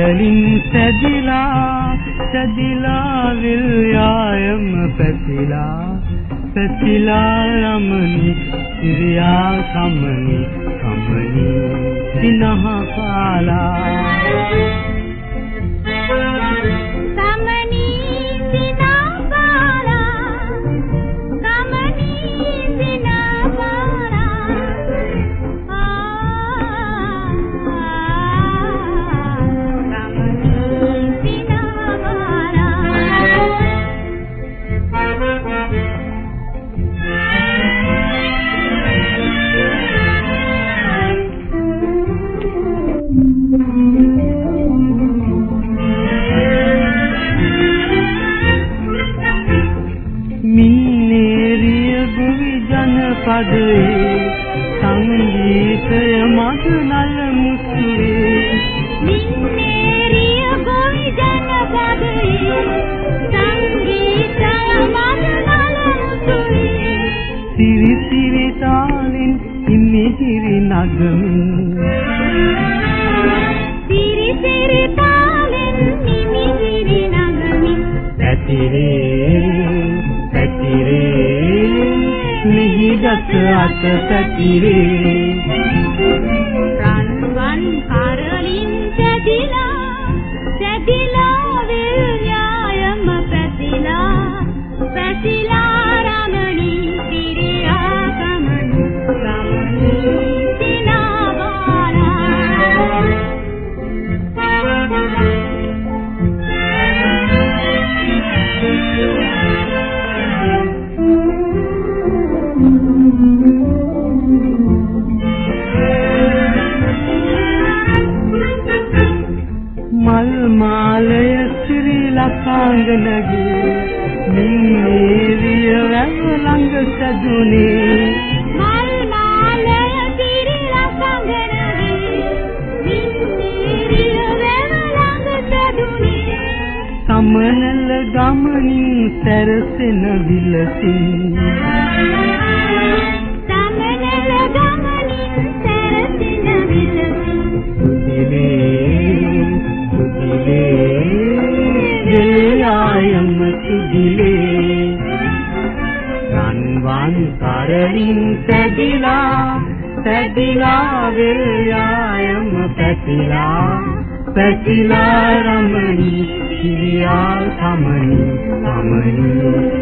කරලින් සැදිලා සැදිලා විල් යායම පැතිලා. පැතිලා යමනි ඉරියා සමනි සමනි සිනහ පදයේ සංගීතය මද නල මුසුවේ මින්නේරිය ගොවි ජනපදයේ සංගීතය මද නල මුසුවේ සිරි සිරි තාලින් ඉමිහිරි නගමින් මිහිදත් අත පැතිරේ. මල් මාලය ශ්‍රී ලකාංගනගේ නින්නේරිය වැව ළඟ සැදුනේ. මල් මාලය ශ්‍රී ලකාංගනගේ නින්නේරිය වැව ළඟ සැදුනේ. සමනල ගමනින් සැරසෙන විලසින් රන්වන් කරලින් සැදිලා සැදිලා වෙල් යායම පැතිලා පැතිලා රමණී කිරියා සමනි සමනි සිනහ කාලා